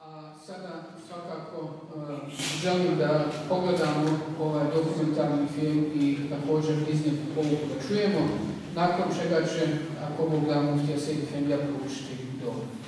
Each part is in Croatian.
A sada svakako uh, želim da pogledamo ovaj dokumentarni film i također iznijeti povuku da čujemo, nakon čega će, ako Bog da muftija Sejdi Efendija proučiti dobro.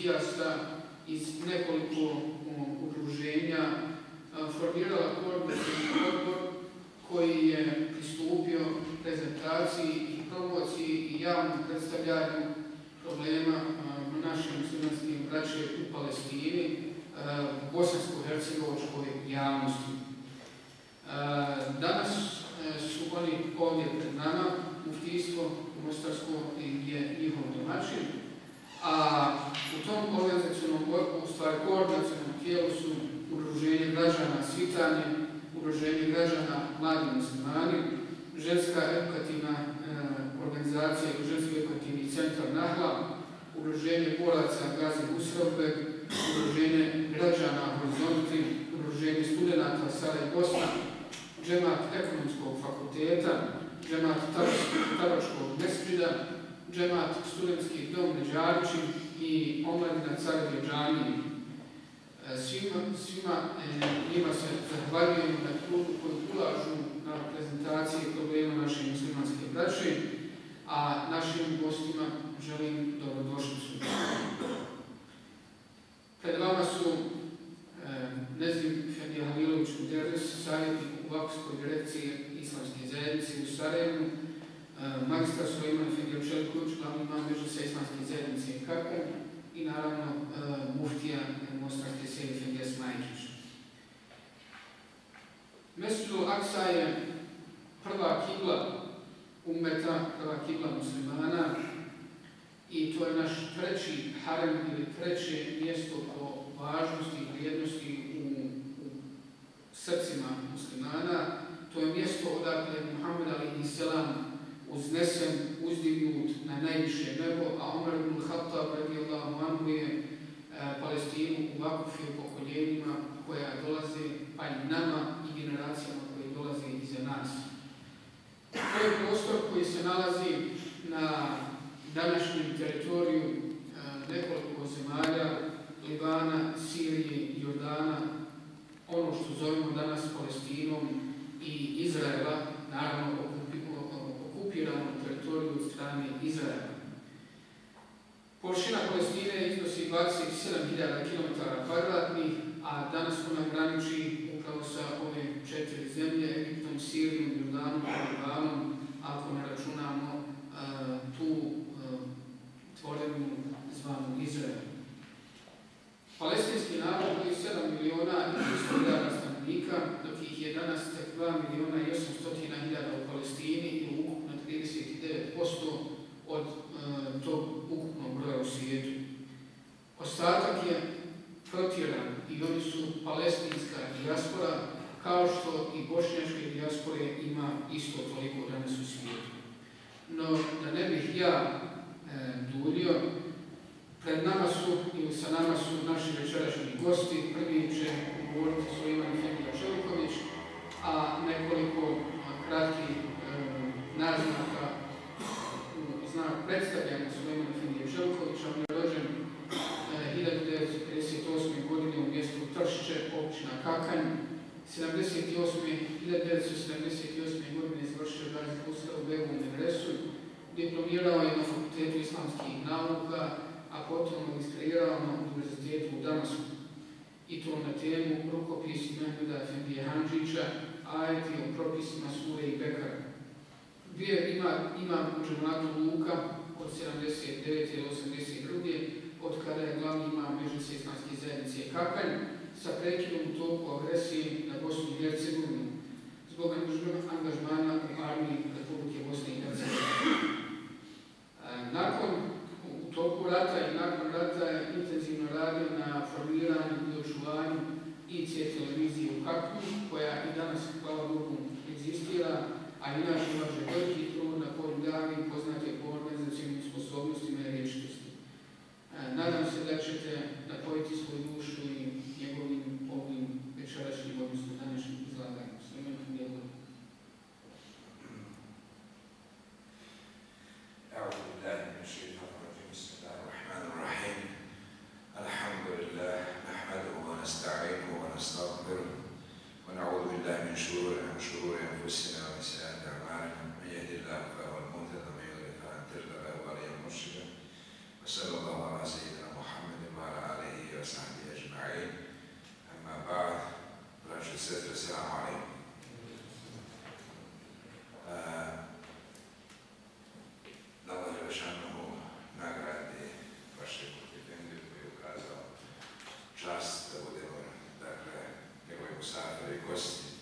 Entuzijasta iz nekoliko udruženja formirala koordinacijski odbor koji je pristupio prezentaciji i promociji i javnom predstavljanju problema našim muslimanskim braće u Palestini, bosansko-hercegovačkoj javnosti. Danas su oni ovdje pred nama, muftijstvo Mostarsko je njihov domaćin, a u tom organizacijnom, u stvari koordinacijnom tijelu su udruženje građana Svitanje, udruženje građana Mladi muslimani, ženska edukativna e, organizacija i ženski edukativni centar Nahla, udruženje boraca Gazi Usrovbeg, udruženje građana Horizonti, udruženje studenta Sara i Bosna, džemat ekonomskog fakulteta, džemat Taročkog mesčida, džemat studentski dom Međarići i omladina Carevi džaniji. Svima, svima e, njima se zahvaljujemo na trudu koju ulažu na prezentacije problema naše muslimanske braće, a našim gostima želim dobrodošlicu. Pred vama su e, Nezim Fendija Halilović Uderes, savjetnik u Vakskoj direkciji Islamske zajednice u Sarajevu, magistar Sulejman Fendija Čelković, glavni imam među sa Islamske zajednice i i naravno muftija Mostarske sede Fendija Smajčić. Mesudu Aksa je prva kibla umeta, prva kibla muslimana i to je naš treći harem ili treće mjesto po važnosti i vrijednosti u, srcima muslimana. To je mjesto odakle Muhammed Ali Selam uznesen, uzdignut na najviše nebo, a Omer ibn Khattab radijallahu anhu je e, Palestinu uvakufio pokoljenjima koja dolaze, pa i nama i generacijama koje dolaze iza nas. To je prostor koji se nalazi na današnjem teritoriju e, nekoliko zemalja, Libana, Sirije, Jordana, ono što zovemo danas Palestinom i Izraela, naravno okupiranom teritoriju od strane Izraela. Površina Palestine iznosi 27.000 km kvadratnih, a danas ona graniči upravo sa ove četiri zemlje, Egiptom, Sirijom, Jordanom, Libanom, ako ne računamo uh, tu uh, tvorenu zvanu Izrael. Palestinski narod je 7 miliona i 300 stanovnika, dok ih je danas tek 2 miliona i 800 hiljada u Palestini i ukupno 39% od e, tog ukupnog broja u svijetu. Ostatak je protjeran i oni su palestinska dijaspora, kao što i bošnjačke dijaspore ima isto toliko danas u svijetu. No, da ne bih ja e, duljio, pred nama su ili sa nama su naši večerašnji gosti. Prvi će govoriti Sulejman Fendija Čeliković, a nekoliko kratkih e, naznaka znak predstavljamo svojim Finije Želkovića. On je rođen e, 1958. godine u mjestu Tršće, općina Kakanj. 78. 1978. godine izvršio daljnje postav u Begu Universu, diplomirao je na fakultetu islamskih nauka, a potom magistrirao na univerzitetu u Damasku. I to na temu rukopis Mehmeda Efendije Hanđića, a je o propisima Sure i Bekara. Bio je ima, ima u Luka od 79. do 82. od kada je glavni imam Međunarodne islamske zajednice Kakanj, sa prekidom u toku agresije na Bosnu i Hercegovinu zbog angažmana u armiji Republike Bosne i Hercegovine. E, Nakon, u toku rata i nakon rata je intenzivno radio na formiranju i očuvanju IC televizije u Kaknu, koja i danas, a inače ulaže veliki trud na polju davi i poznate po organizacijnim sposobnostima i riječitosti. E, Nadam se da ćete napojiti svoju أعوذ بالله من شرور شرور أنفسنا وسيئات أعمالنا من يهد الله فهو المهتد ومن يضلل فلن تجد له وليا مرشدا وصلى الله على سيدنا محمد وعلى آله وصحبه أجمعين أما بعد برشا الستر السلام عليكم الله جل الله nagrade vaše čast da bude consacri questi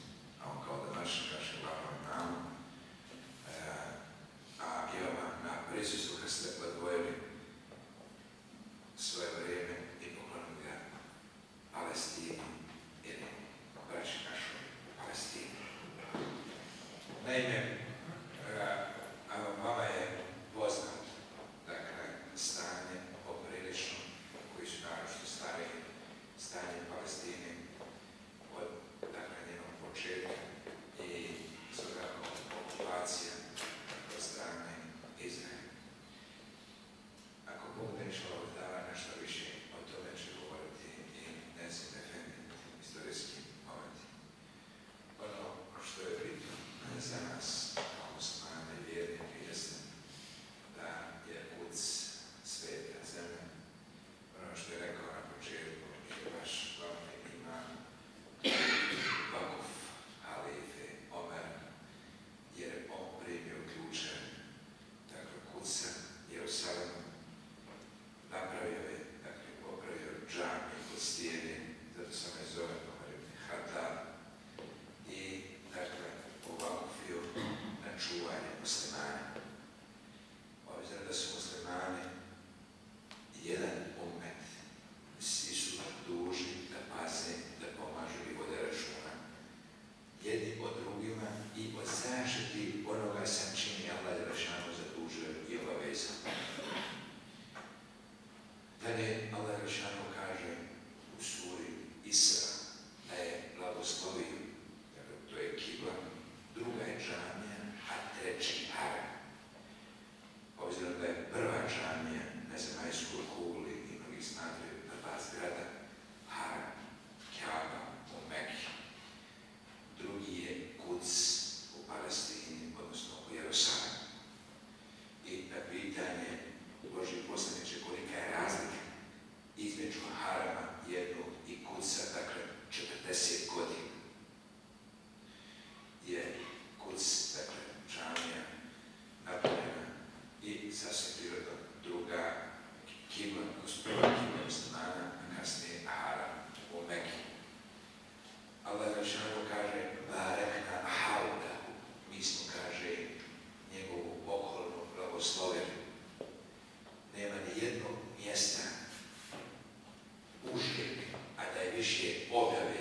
više objave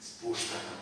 spuštanja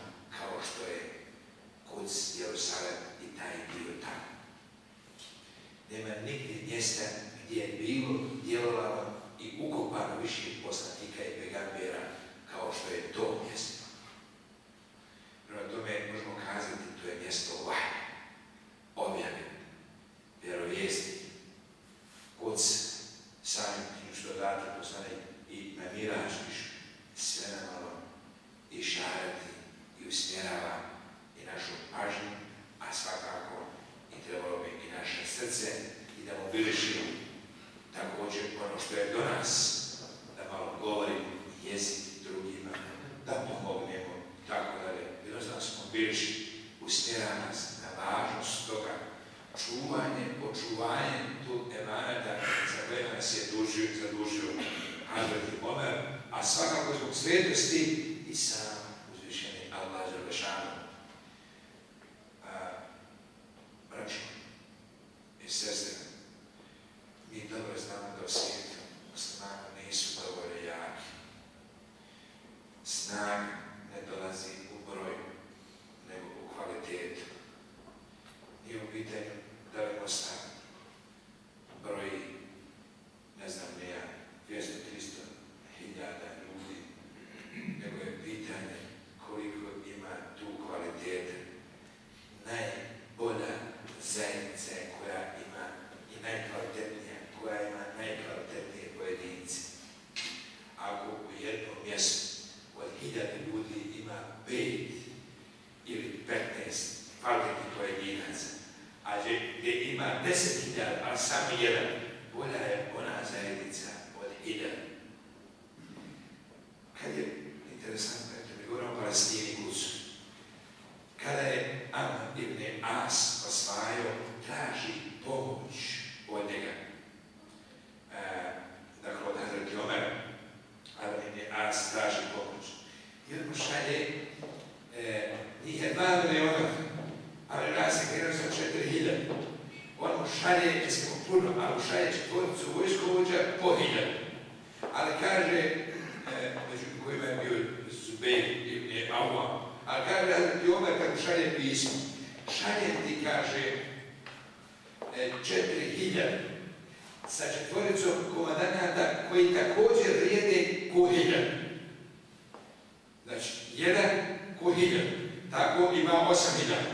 Rosamila.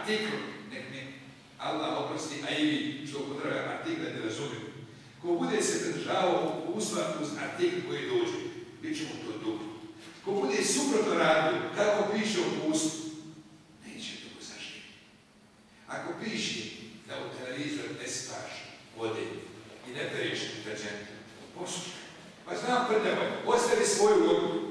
artikl, nek mi Allah oprosti, a i vi što upotrebuje artikle ne razumijem. Ko bude se pridržavao usla uz artikl koji dođe, bit ćemo to dobro. Ko bude suprotno radio, kako piše u upustvu, neće to zaživiti. Ako piše da u televizor ne spaš vode i ne periš deterđenta, poslušaj. Pa znam pred ostavi svoju vodu.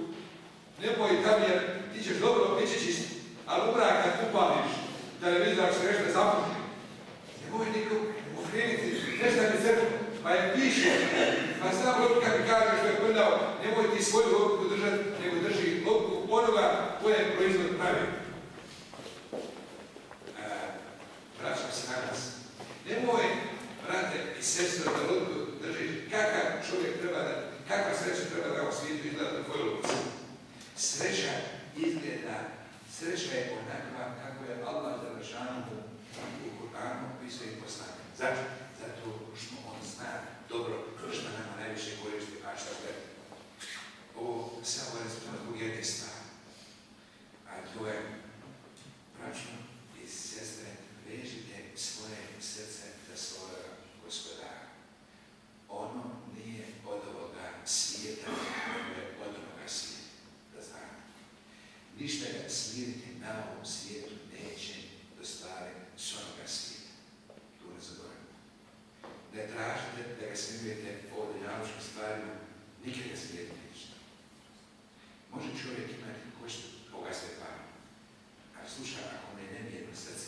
Ne boji tam jer ti ćeš dobro, bit će čisto. Ali umra kad upališ, televizor da se nešto ne zapuši, ne može niko okrenuti, nešto mi se pa je piše, pa znam odluka mi kaže što je prdao, nemoj ti svoju logiku držati, nego drži logiku onoga koja je proizvod pravi. E, vraćam se na nas. Nemoj, brate i sestra, da odluku drži kakav čovjek treba da, kakva sreća treba da u svijetu izgleda na tvojoj logici. Sreća izgleda takva kako je Allah Đelešanu u Kur'anu i poslanje. Zašto? Zato što on zna dobro što nama najviše koristi, a šta gleda. Ovo samo rezultat zbog jedne stvari. A to je, braćo i sestre, vežite svoje srce za svoje gospodara. Ono nije od ovoga svijeta, ono je od onoga svijeta, da znate. Ništa ga smiriti na ovom svijetu neće do stvari s onoga svijeta. Tu ne zaboravimo. Ne tražite da ga smirujete o dunjalučkim stvarima, nikad ga smiriti nećete. Može čovjek imati košta bogatstve para, ali sluša, ako mu je nemirno srce,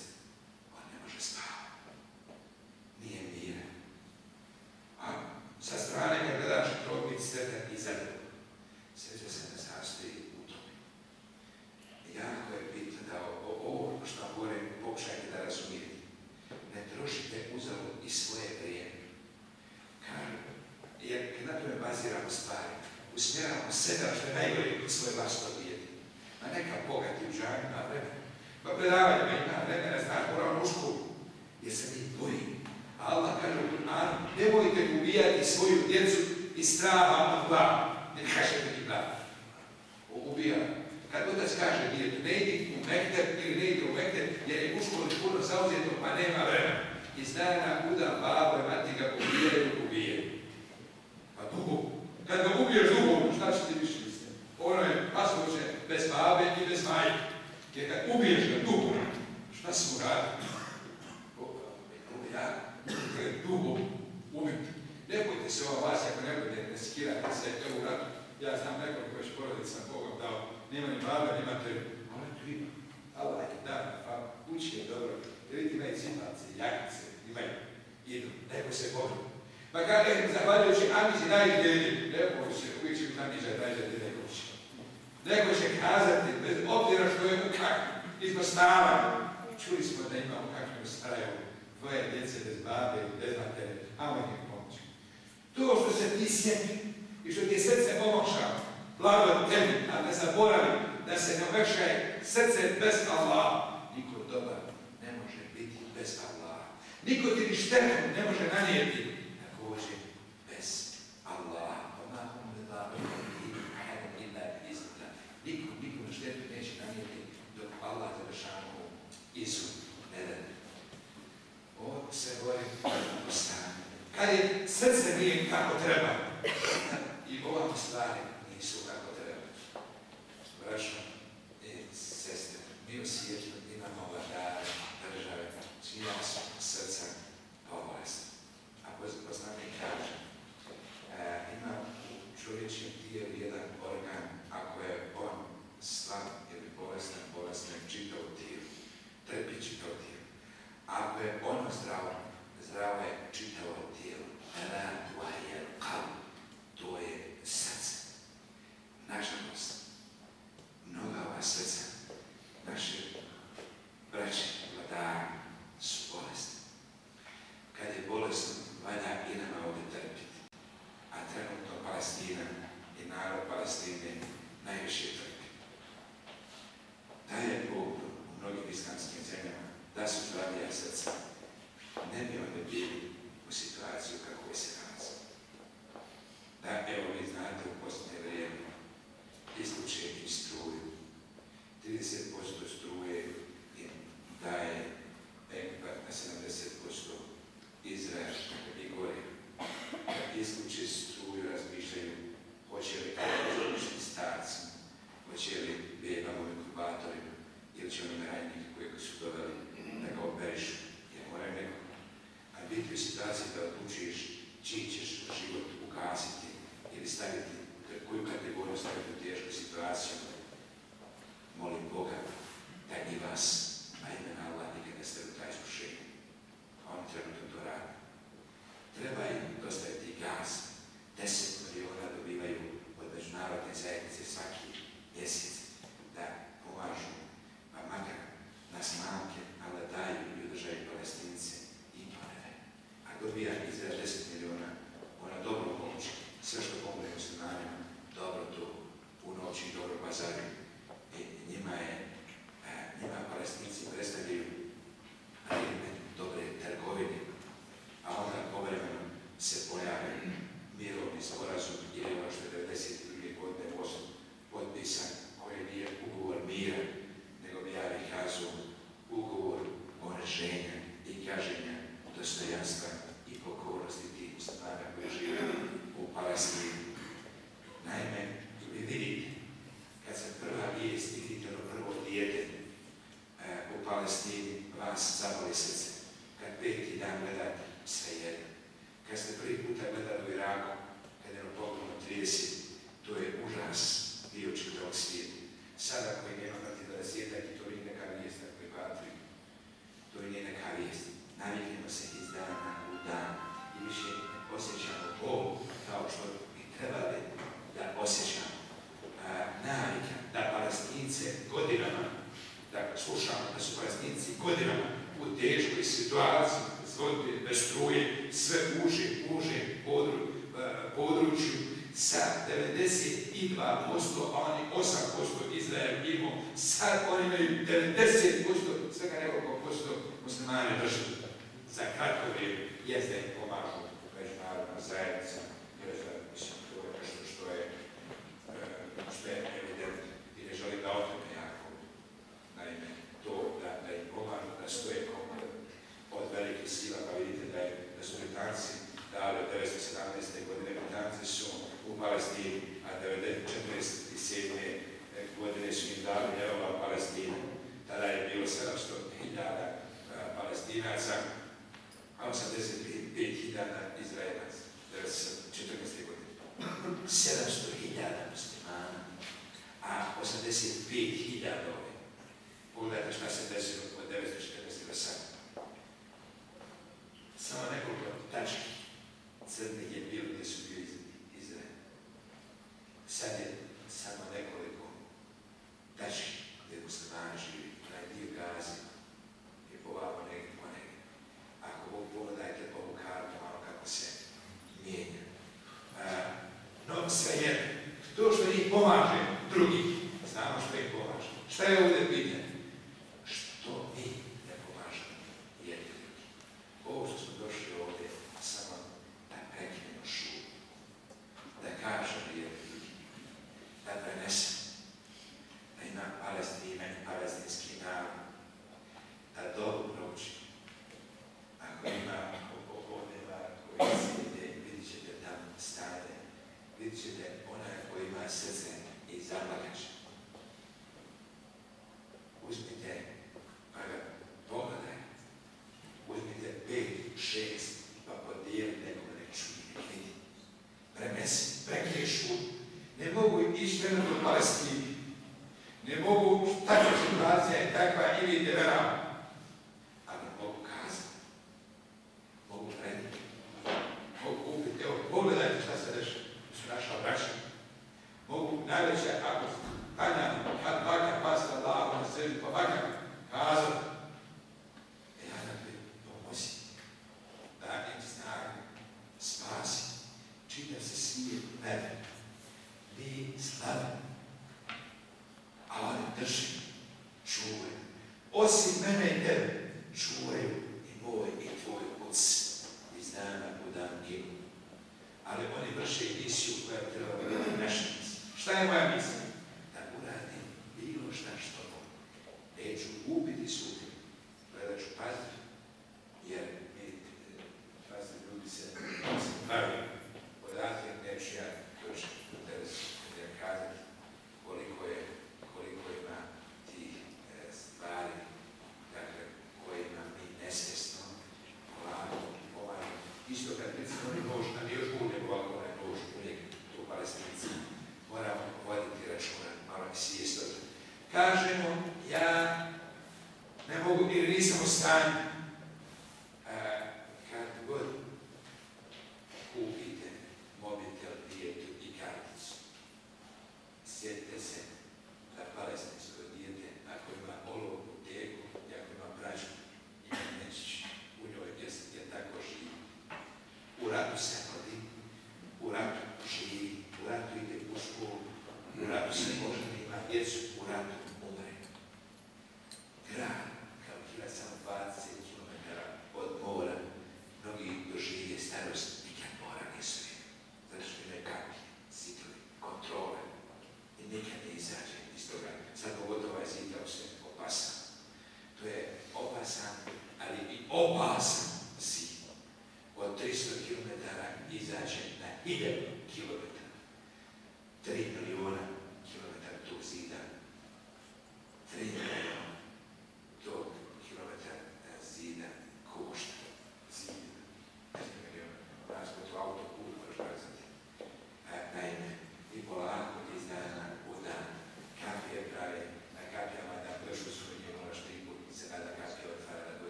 on ne može spavati. Nije miran. A sa strane kad gledaš to biti sretan i zadovoljan. Sreća se ne sastoji u tome. Jako je bitno da ovo što govorim pokušajte da razumijete. Ne trošite uzalud i svoje vrijeme. Jer na tome baziramo stvari, usmjeravamo sebe, a što je najgore svoje vlastno dijete. Ma neka bogati u žanju ima vremena. Pa predavanja ma ima vremena, znaš, moram u školu. Jer se mi bojim. A Allah kaže u Kur'anu, nemojte ubijati svoju djecu iz straha od glava. Ne kaže neki glav. Ubija. Kad otac kaže ne idi u mekter ili ne idi u mekter, jer je u školi puno zauzeto, pa nema vremena. Iz dana kuda babo i mati ga ubijaju, ubijaju. Pa dugo. Kad ga ubiješ dugo, šta će ti više misliti? Ono je pasloće bez babe i bez majke. Jer kad ubiješ ga dugo, šta si mu radio? Ja, je dugo ubiti. Ne bojte se ova vas, ako ne budete riskirati se to u ratu. Ja znam nekoliko već porodica Bogom dao, nema ni baba, ni mater. Ona tu ima. Allah je da, pa kući je dobro. Jer vidite, imaju cipalce, jakice, imaju. Idu, neko se bori. Pa kaže, zahvaljujući Amici najdelji, neko će, uvijek će Amića najdelji, neko će. Neko će kazati, bez obzira što je u kakvu, iznostavanje. Čuli smo da imamo kakvu straju, dvoje djece bez babe, bez matere, a on je pomoć. To što se ti sjeti i što ti je srce omokšao, blago tebi, a ne zaboravi da se ne omekšaje srce bez Allaha. Niko dobar ne može biti bez Allaha. Niko ti ni štetu ne može nanijeti također bez Allaha. Oma hum lillahi i illa iznillah. Niko, niko ni štetu neće nanijeti dok Allah završamo Isu ne da. Ovo se govori o. Kad je srce nije kako treba, i ovako stvari nisu kako treba. Brašo i sestre, mi svijetu imamo vladare države, čija su srca bolest. A poznanik kaže, e, ima u čovječjem tijelu jedan organ, ako je on slab ili bolestan, bolestan je čitavo tijelo, trpi čitavo tijelo. Ako je ono zdravo, zdravo je čitavo tijelo. Kal, to je srce. Nažalost, mnoga ova srca, naše braće, vladari, su bolesni. Kad je bolesno, valja i nama ovdje trpiti. A trenutno Palestina i narod Palestine najviše trpi. Da je Bog u mnogim islamskim zemljama, da su zdravija srca, ne bi oni bili u situaciju kako se nalazi. Da, evo vi znate u posljednje vrijeme isključenju struju. 30% struje im daje Egipat na 70% Izrael i gore. Kad isključe struju, razmišljaju hoće li kao starci, hoće li u inkubatorima ili će oni rajnike koji su doveli da ga operišu, jer moraju neko. A biti u situaciji da odlučiš čiji ćeš život ukasiti ili staviti, koju kategoriju staviti u tešku situaciju, molim Boga da i vas,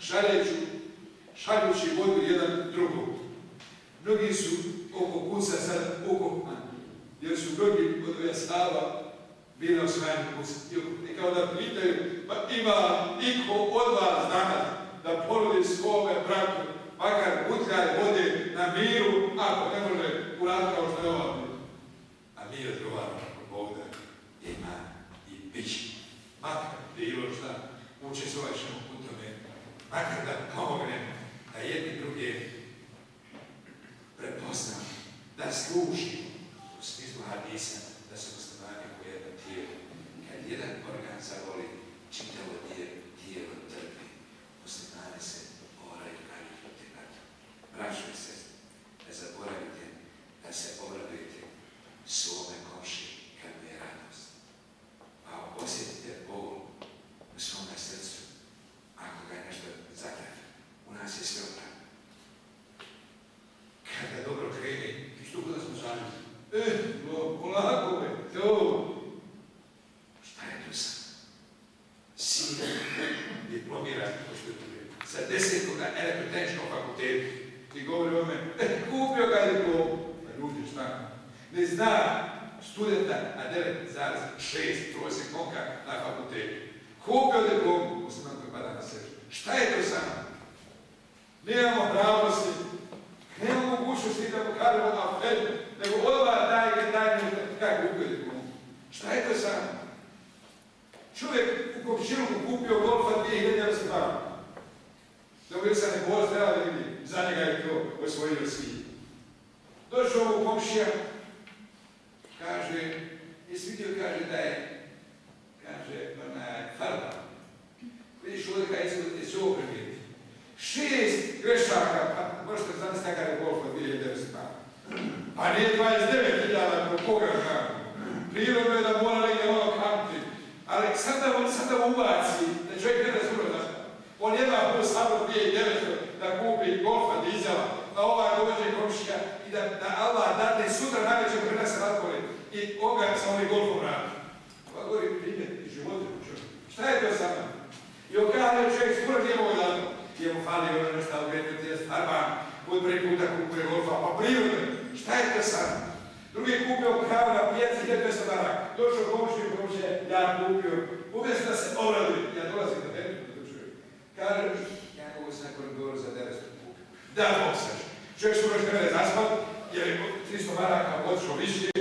šaljeću, šaljući vodu jedan drugom. Mnogi su oko kuca sad ukopani, jer su mnogi od ove stava na osvajanju kuca. I kao da pitaju, pa ima niko od vas danas da ponudi svome bratu, makar utljaj vode na miru, ako ne može uraditi kao što je. A mi odgovaramo ako Bog da ima i bit će. Makar bilo šta, učestvovat ćemo u makar da pomognemo, da jedni druge prepoznamo, da služimo u smislu hadisa, da su muslimani u jednom tijelu. Kad jedan organ zavoli, čitavo tijelo, tijelo trpi. Muslimani se moraju naviknuti na to. Braćo sestre, ne zaboravite da se obradujete svome komši kad je radost. Pa osjetite bol u svome srcu ako ga je nešto zatrafi. U nas je sve opravno. Kada dobro kreni, i što kada smo sami? E, lo, polako me, to. Šta je to sam? Sin, diplomiran, ko što je tu sa desetog na elektrotehničkom fakultetu. I govori o me, e, kupio ga diplom. Pa ljudi, šta? Ne zna studenta na 9,6 prosjek momka na fakultetu. Kupio diplom, musliman koji pada na srcu. Šta je to samo? Nemamo hrabrosti, nemamo mogućnosti da mu kažemo na fedu, nego odmah daj daj mi, kupio diplom. Šta je to samo? Čovjek u komšiluku kupio golfa 2011 bara. Dobro sam ne treba da vidi, za njega je to osvojio svi. Došao u komšija, kaže, jesi vidio, kaže da je, kaže, ona je farba. Vidiš kada izgleda se ovo primijeniti. Šest grešaka, pa možete znati kakav je golf od 2009 bara. Pa nije 29.000 ko koga zna. Prirodno je da mora negdje malo kamti. Ali sad da, sad da ubaci, da čovjek ne razumije da on jedna plus sabor 2900 da kupi golfa dizela, da ovaj dođe komšija i da, da Allah dadne sutra najveće prenese ratkoli i oga sa ovim golfom radi. Pa govori primjer i životu čovjek. Šta je to sa I okadio čovjek skoro nije moj dano. Je mu fali ono nešto ugredno ti je starban, od prvi puta kupuje golfa, pa prirodno. Šta je to sa mnom? Drugi kupio kravu na pijaci 1200 dana. Došao komšiju, komšije, ja kupio. Umjesto da se obraduje, ja dolazim na tebe, to čujem. Kaže, ja mogu se na koridoru za 900 kupio. Da, Bog saš. Čovjek su još kada je zaspat, jer je 300 maraka odšao više.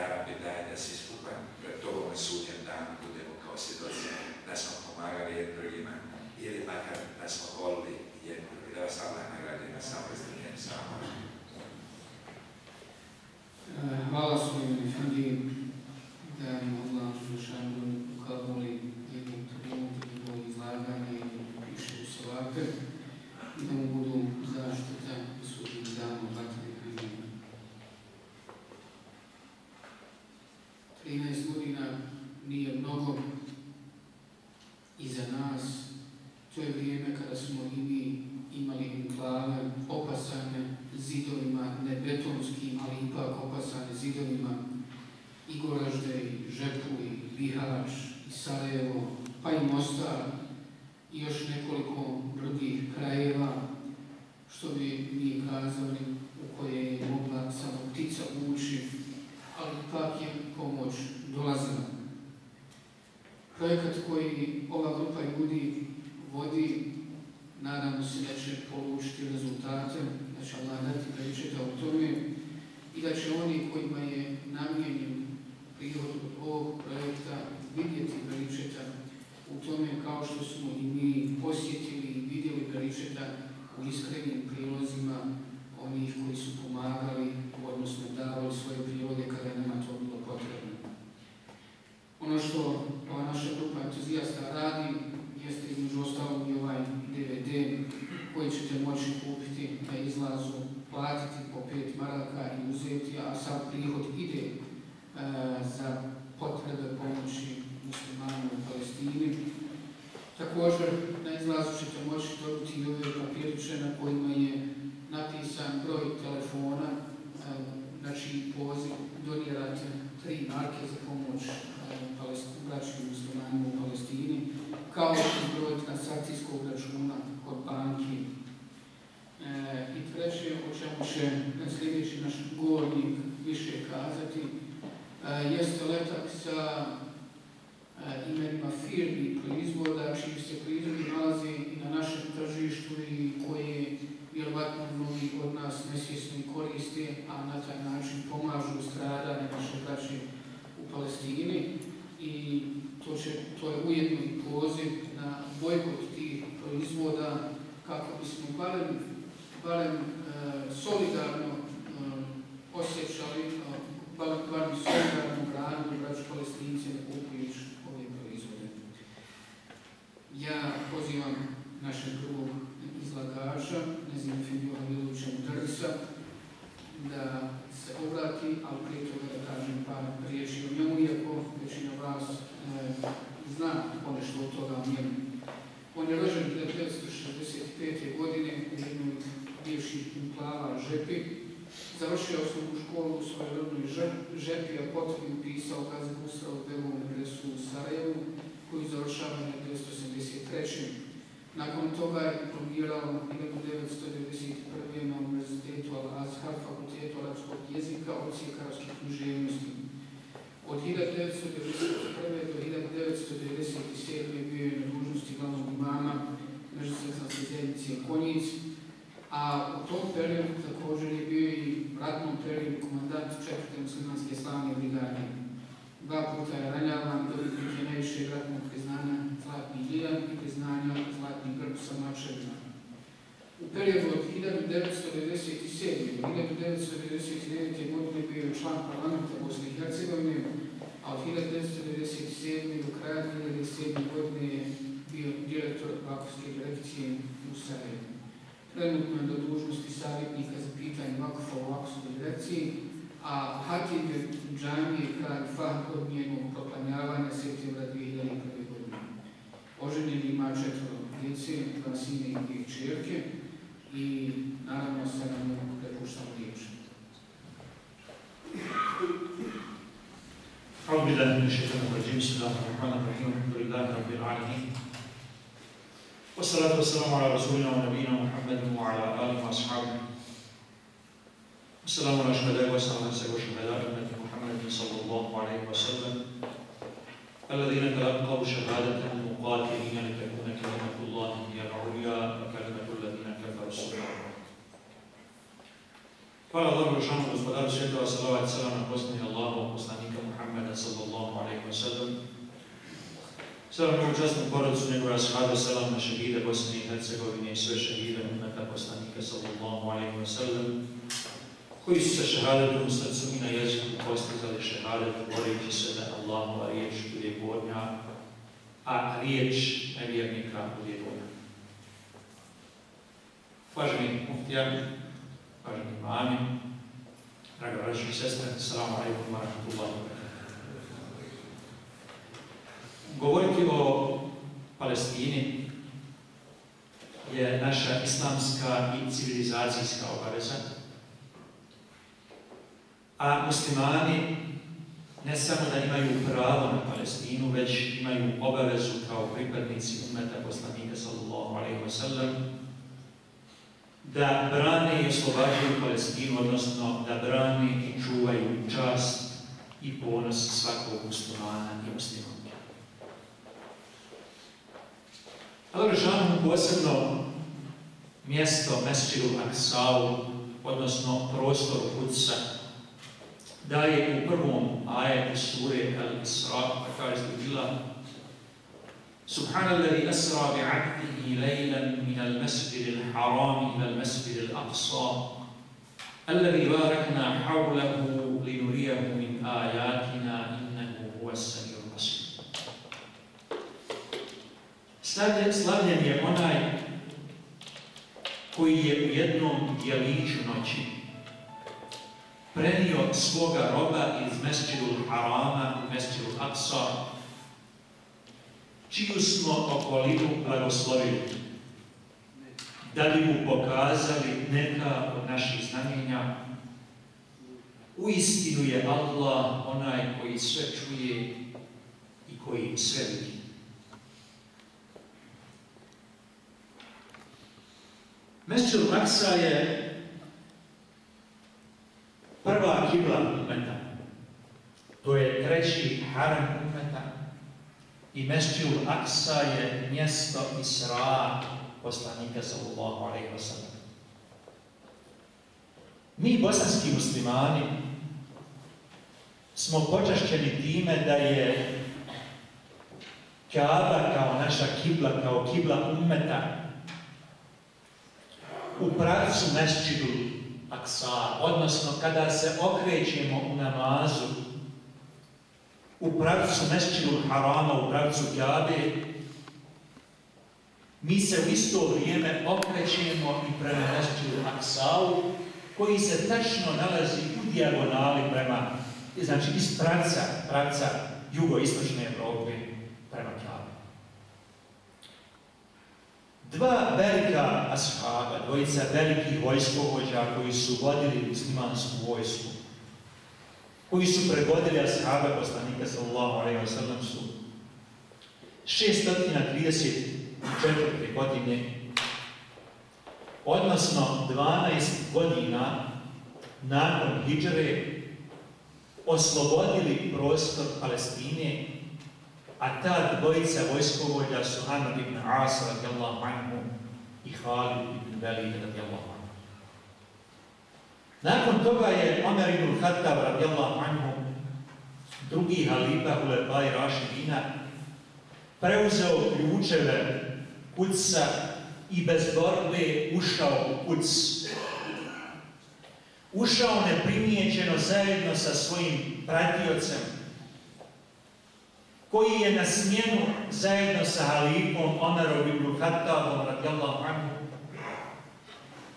namjera bi da je da svi skupa pred tobom sudnjem danu budemo kao svjedoci da smo pomagali jednim drugima ili makar da smo volili jednim drugim. Da vas Allah nagradi na samoj izdruženju. Aleyhisselam arasında uvaženi imami, draga braći i sestre, salamu alaikum wa rahmatullahi wa barakatuh. Govoriti o Palestini je naša islamska i civilizacijska obaveza, a muslimani ne samo da imaju pravo na Palestinu, već imaju obavezu kao pripadnici umeta poslanika sallallahu alaihi wa sallam da brane i oslobađaju Palestinu, odnosno da brane i čuvaju čast i ponos svakog muslimana i muslimanke. Allah Žešanu posebno mjesto Mesčidu Aksau, odnosno prostor Kudsa, daje u prvom ajetu sure Al-Isra, pa kaže bila سبحان الذي أسرى بعبده ليلا من المسجد الحرام إلى المسجد الأقصى الذي باركنا حوله لنريه من آياتنا إنه هو السميع البصير Slavljen je onaj koji je u jednom djeliću noći prenio svoga roba iz Mesđidul Harama u Mesđidul Aqsa čiju smo okolinu blagoslovili, da bi mu pokazali neka od naših znamenja. U istinu je Allah onaj koji sve čuje i koji sve vidi. Mesčil Aksa je prva kibla umeta. To je treći haram umeta. I Mesčil Aksa je mjesto Isra poslanika sallallahu alaihi wa sallam. Mi, bosanski muslimani, smo počašćeni time da je Kaaba kao naša kibla, kao kibla ummeta, u pravcu Mesčidu Aksa, odnosno kada se okrećemo u namazu, u pravcu Mesčidu Harama, u pravcu Kabe, mi se u isto vrijeme okrećemo i prema Mesčidu Aksau, koji se tačno nalazi u dijagonali prema, znači iz pravca, pravca jugoistočne Evrope prema Kabe. Dva velika ashaba, dvojica velikih vojskovođa koji su vodili muslimansku vojsku, koji su predvodili ashaba poslanika sallallahu alaihi wa sallam su 634. godine, odnosno 12 godina nakon hijđare, oslobodili prostor Palestine, a ta dvojica vojskovođa su Amr ibn As radijallahu anhu i Khalid ibn Velid radijallahu. Nakon toga je Omer ibn Khattab radijallahu anhu, drugi halifa Hulebaj Rašidina, preuzeo ključeve Kudsa i bez borbe ušao u Kuds. Ušao neprimiječeno zajedno sa svojim pratiocem, koji je na smjenu zajedno sa halifom Omerom ibn Khattabom radijallahu anhu,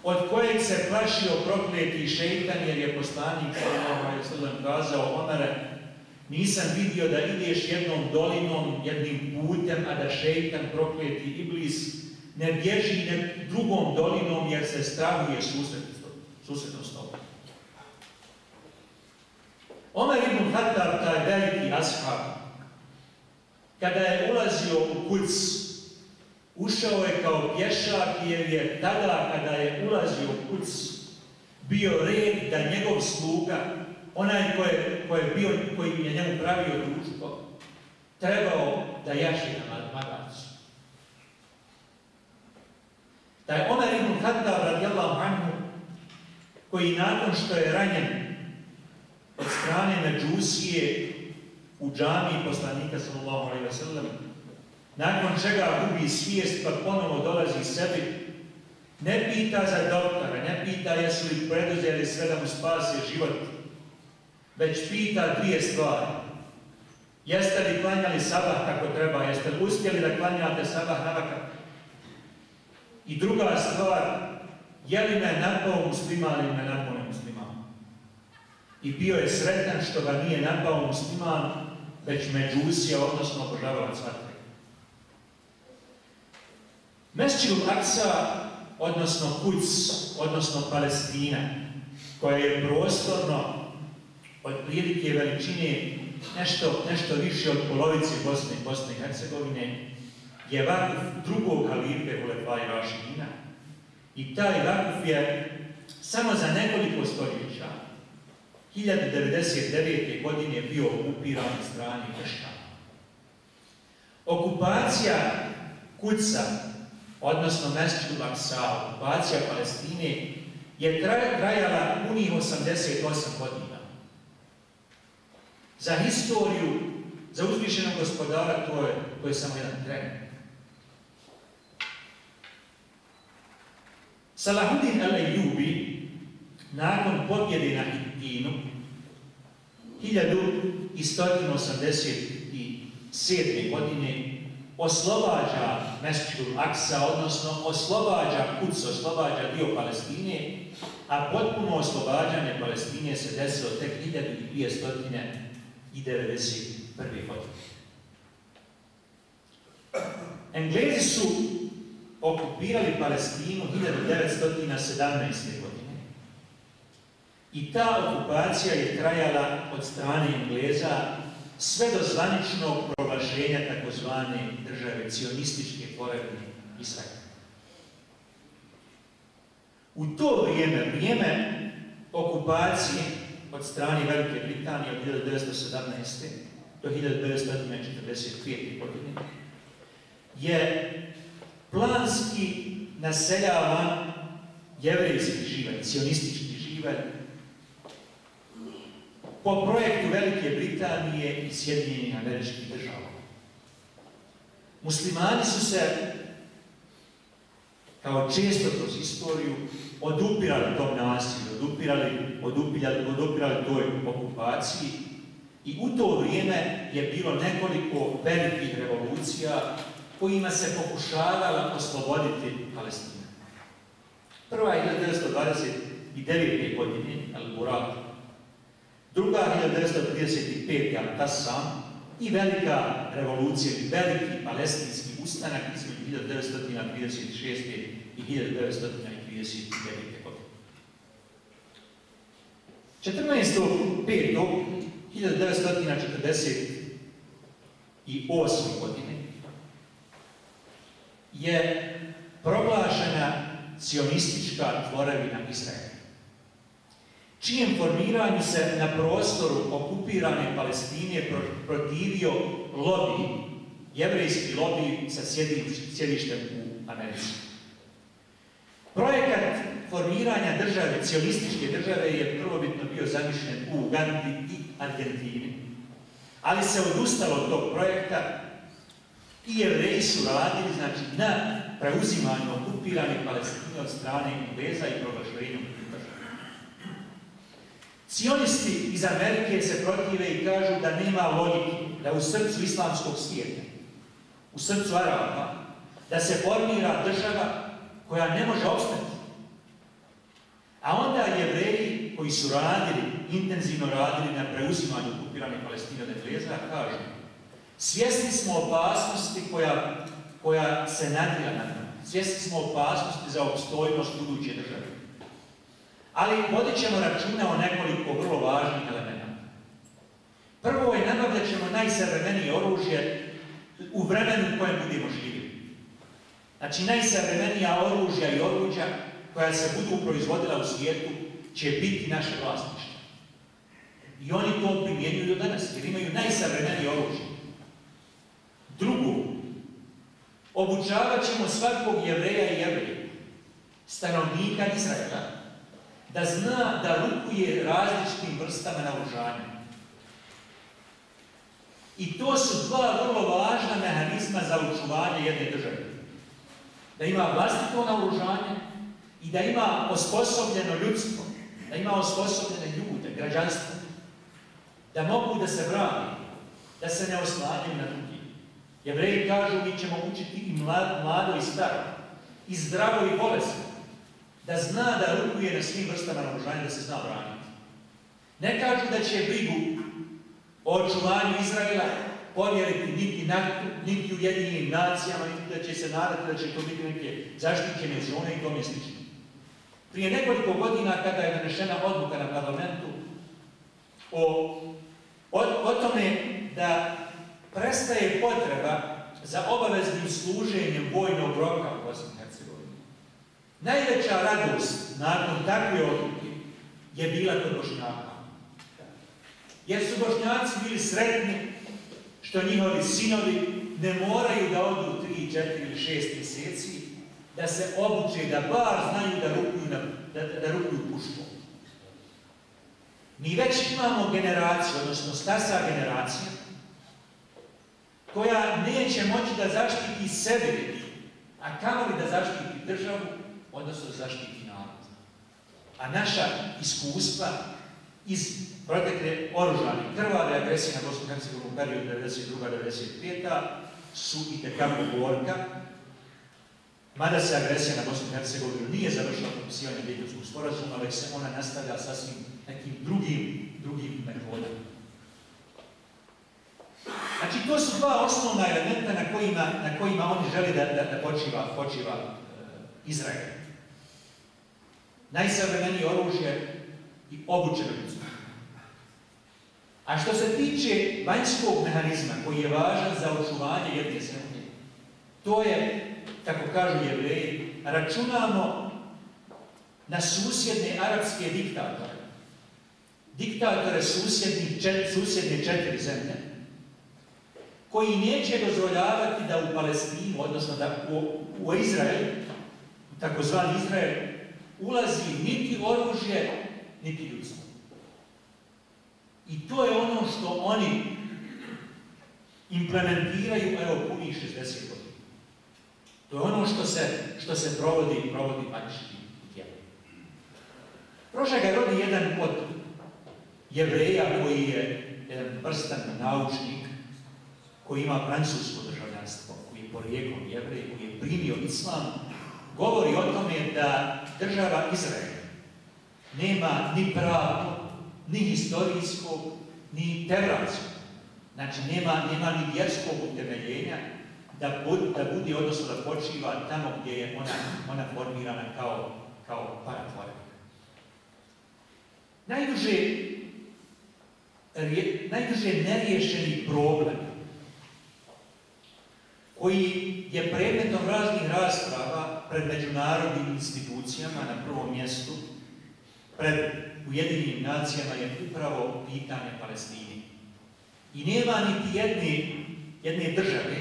od kojeg se plašio prokleti šeitan jer je poslanik sallallahu kazao Omere nisam vidio da ideš jednom dolinom, jednim putem, a da šeitan prokleti iblis ne bježi ne drugom dolinom jer se strahuje susretno s tobom. Omer ibn Khattab, taj veliki ashab, kada je ulazio u kuc, ušao je kao pješak jer je tada kada je ulazio u kuc bio red da njegov sluga, onaj ko je, bio, koji je njemu pravio društvo, trebao da jaši na magacu. Da je Omer ibn Khattab radijallahu anhu koji nakon što je ranjen od strane Međusije u džamiji poslanika sallallahu alaihi wa sallam, nakon čega gubi svijest pa ponovo dolazi sebi, ne pita za doktora, ne pita jesu li preduzeli sve da mu spase život, već pita dvije stvari. Jeste li klanjali sabah kako treba? Jeste li uspjeli da klanjate sabah navaka? I druga stvar, je li me napao musliman ili me napao musliman? I bio je sretan što ga nije napao musliman, već međusija, odnosno obožavalac Mesčil Aksa, odnosno Kuc, odnosno Palestina, koja je prostorno od prilike veličine nešto, nešto više od polovice Bosne i Bosne i Hercegovine, je vakuf drugog halife Ulefaj Rašidina. I taj vakuf je samo za nekoliko stoljeća, 1099. godine bio okupiran od kršćana. Okupacija Kuca, odnosno Mesčidu Aksa, okupacija Palestine, je trajala punih 88 godina. Za historiju, za uzvišenog gospodara, to je, to je samo jedan tren. Salahuddin al-Ayyubi, nakon pobjede na Hittinu, 1187. godine, oslobađa Mesčidul Aksa, odnosno oslobađa Kuc, oslobađa dio Palestine, a potpuno oslobađanje Palestine se desilo tek 1291. godine. Englezi su okupirali Palestinu 1917. godine. I ta okupacija je trajala od strane Engleza sve do zvaničnog proglašenja takozvane države cionističke tvorevine Izraela. U to vrijeme, vrijeme okupacije od strane Velike Britanije od 1917. do 1945. godine je planski naseljavan jevrejski živelj, cionistički živelj, po projektu Velike Britanije i Sjedinjenih američkih država. Muslimani su se, kao često kroz istoriju, odupirali tom nasilju, odupirali, odupirali, odupirali toj okupaciji i u to vrijeme je bilo nekoliko velikih revolucija kojima se pokušavala osloboditi Palestina. Prva je 1929. godine, Al-Burak, druga 1935. Al-Qassam i velika revolucija, veliki palestinski ustanak između 1936. i 1939. godine. 14.5.1948. godine je proglašena sionistička tvorevina Izraela čijem formiranju se na prostoru okupirane Palestine protivio lobby, jevrejski lobby sa sjedištem u Americi. Projekat formiranja države, cionističke države je prvobitno bio zamišljen u Ugandi i Argentini. Ali se odustalo od tog projekta i jevreji su radili znači, na preuzimanju okupiranih Palestine od strane Ingleza i proglašenju Cionisti iz Amerike se protive i kažu da nema logike da u srcu islamskog svijeta, u srcu Araba, da se formira država koja ne može opstati. A onda jevreji koji su radili, intenzivno radili na preuzimanju okupirane Palestine od Engleza, kažu svjesni smo opasnosti koja, koja se nadvija na nama. Svjesni smo opasnosti za opstojnost buduće države. Ali vodit ćemo računa o nekoliko vrlo važnih elementa. Prvo je nabavljat ćemo najsavremenije oružje u vremenu u kojem budemo živjeli. Znači najsavremenija oružja i oruđa koja se budu proizvodila u svijetu će biti naše vlasništvo. I oni to primjenjuju do danas, jer imaju najsavremenije oružje. Drugo, obučavat ćemo svakog jevreja i jevreja, stanovnika Izraela, da zna da rukuje različitim vrstama naoružanja. I to su dva vrlo važna mehanizma za očuvanje jedne države. Da ima vlastito naoružanje i da ima osposobljeno ljudstvo, da ima osposobljene ljude, građanstvo, da mogu da se brani, da se ne oslanjaju na drugi. Jevreji kažu mi ćemo učiti i mlado i staro, i zdravo i bolesno, da zna da rukuje na svim vrstama naoružanja, da se zna braniti. Ne kažu da će brigu o očuvanju Izraela povjeriti niti NATO, niti Ujedinjenim nacijama, niti da će se nadati da će to biti neke zaštićene zone i tome slično. Prije nekoliko godina kada je donešena odluka na parlamentu o, o, o tome da prestaje potreba za obaveznim služenjem vojnog roka u Bosni. Najveća radost nakon takve odluke je bila kod Bošnjaka. Jer su Bošnjaci bili sretni što njihovi sinovi ne moraju da odu 3, 4 ili 6 mjeseci, da se obuče, da bar znaju da rukuju, na, da, da rukuju puškom. Mi već imamo generaciju, odnosno stasa generacija, koja neće moći da zaštiti sebe, a kamoli da zaštiti državu, odnosno zaštiti narod. A naša iskustva iz protekle oružane krvave agresije na Bosnu u periodu 92-95 su i tekako gorka, mada se agresija na Bosnu i Hercegovinu nije završila potpisivanje Dejtonskog sporazuma, već se ona nastavlja sasvim nekim drugim, drugim metodama. Znači, to su dva osnovna elementa na kojima, na kojima oni želi da, da, počiva, počiva uh, Izrael. Najsavremenije oružje i obučeno ljudstvo. A što se tiče vanjskog mehanizma koji je važan za očuvanje jedne zemlje, to je, kako kažu jevreji, računamo na susjedne arapske diktatore. Diktatore susjednih, susjedne četiri zemlje, koji neće dozvoljavati da u Palestinu, odnosno da u, u Izrael, takozvani Izrael, ulazi niti oružje, niti ljudstvo. I to je ono što oni implementiraju, evo, puni 60 godina. To je ono što se, što se provodi, provodi panički u tijelu. Prošle ga rodi jedan od jevreja koji je jedan vrstan naučnik, koji ima francusko državljanstvo, koji je porijeklom jevrej, koji je primio islam, govori o tome da država Izrael nema ni pravo, ni historijskog, ni tevratskog. Znači, nema, nema ni vjerskog utemeljenja da, da budi, odnosno da počiva tamo gdje je ona, ona formirana kao, kao paratvorenik. Najduže, najduže neriješeni problem koji je predmetom raznih rasprava pred međunarodnim institucijama na prvom mjestu, pred Ujedinim nacijama je upravo pitanje Palestini. I nema niti jedne, jedne države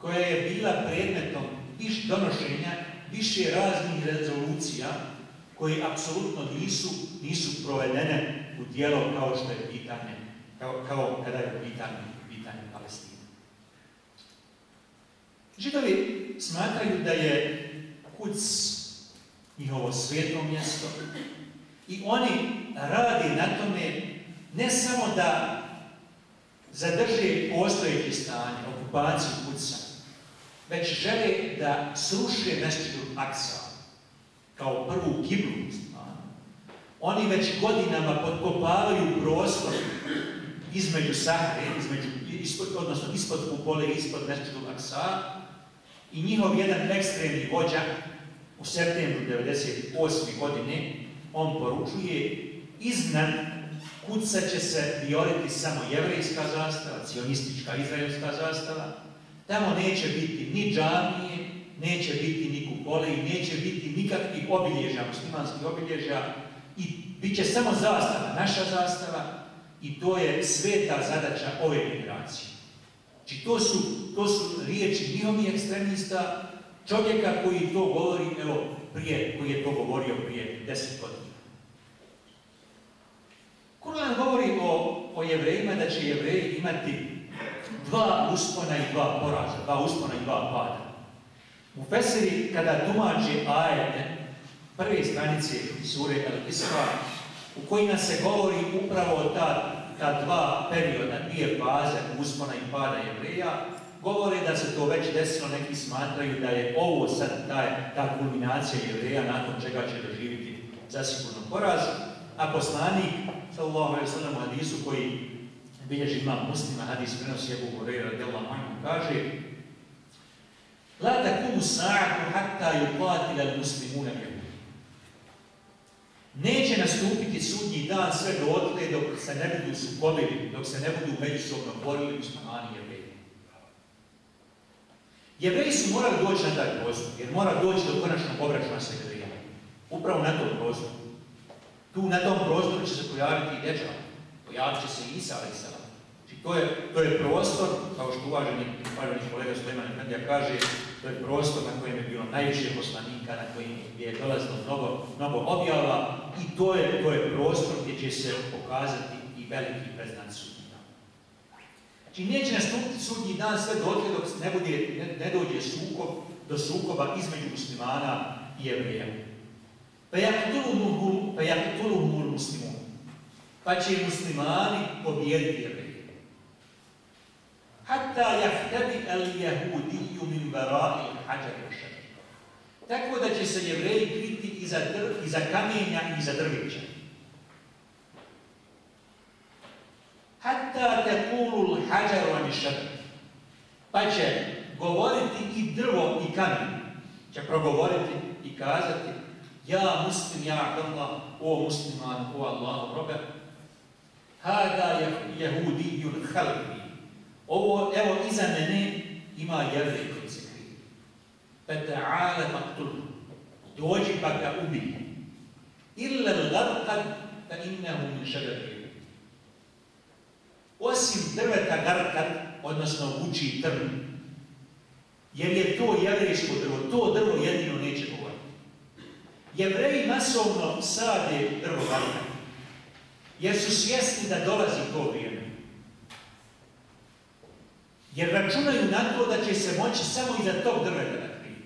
koja je bila predmetom viš donošenja više raznih rezolucija koje apsolutno nisu, nisu provedene u dijelo kao što je pitanje, kao, kao kada je pitanje, pitanje Palestine. Židovi smatraju da je kuc njihovo svijetno mjesto, I oni radi na tome ne samo da zadrže postojeće stanje, okupaciju kuca, već žele da sruše Mesčidu Aksa kao prvu kiblu Oni već godinama podkopavaju prostor između Sahre, između, ispod, odnosno ispod kupole, ispod Mesčidu Aksa i njihov jedan ekstremni vođa u septembru 1998. godine on poručuje iznad kuca će se vioriti samo jevrejska zastava, cionistička izraelska zastava, tamo neće biti ni džamije, neće biti ni kupole i neće biti nikakvih obilježja, muslimanskih obilježja i bit će samo zastava, naša zastava i to je sveta zadaća ove generacije. Znači to su, to su riječi njihovi ekstremista, čovjeka koji to govori, evo, prije, koji je to govorio prije deset godina. Kuran govori o, o jevrejima, da će jevreji imati dva uspona i dva poraža, dva uspona i dva pada. U Feseri, kada tumači ajete prve stranice sure Al-Isra, u kojima se govori upravo ta ta dva perioda, dvije faze uspona i pada jevreja, govore da se to već desilo, neki smatraju da je ovo sad ta, ta kulminacija jevreja nakon čega će doživjeti zasigurno poraz, a poslanik, sallallahu alaihi sallam hadisu koji bilježi imam muslima, hadis prenosi Ebu Horeira radijallahu anhu, kaže La takumu sa'atu hatta yuqatila al-muslimuna Neće nastupiti sudnji dan sve do otle dok se ne budu sukobili, dok se ne budu međusobno borili muslimani i jevreji. Jevreji su morali doći na taj prostor, jer mora doći do konačnog obračuna sa jevrijama. Upravo na tom prostoru. Tu na tom prostoru će se pojaviti i dječak. Pojavit će se i Isa, Znači, to je, to je prostor, kao što uvaženi, uvaženi kolega Suleman Efendija kaže, to je prostor na kojem je bilo najviše poslanika, na kojem je dolazilo mnogo, mnogo objava i to je, to je prostor gdje će se pokazati i veliki preznak sudnji dan. Znači, neće nastupiti sudnji dan sve dotle dok ne, bude, ne, ne dođe sukob, do sukoba između muslimana i jevrija. Pa jaktuluhumul muslimun. Pa će muslimani pobijediti. Hatta jahtadi al jahudiju min varai hađar Tako da će se jevreji kriti iza, dr, iza kamenja i iza drvića. Hatta tekulu l-hađaru ani Pa će govoriti i drvo i kamen. Će progovoriti i kazati Ja muslim, ja Allah, o musliman, o Allah, robe, hada jehudijun halbi. Ovo, evo, iza mene ima jevrej koji se krije. Peta'ale maktul. Dođi pa ga ubij. Illa l-garqad, fa innahu min šagariju. Osim drveta garkad, odnosno vuči trn, jer je to jevrejsko drvo, to drvo jedino neće govoriti. Jevreji masovno sade drvo garkad, jer su svjesni da dolazi to vrijeme. Jer računaju na to da će se moći samo iza tog drveta krije.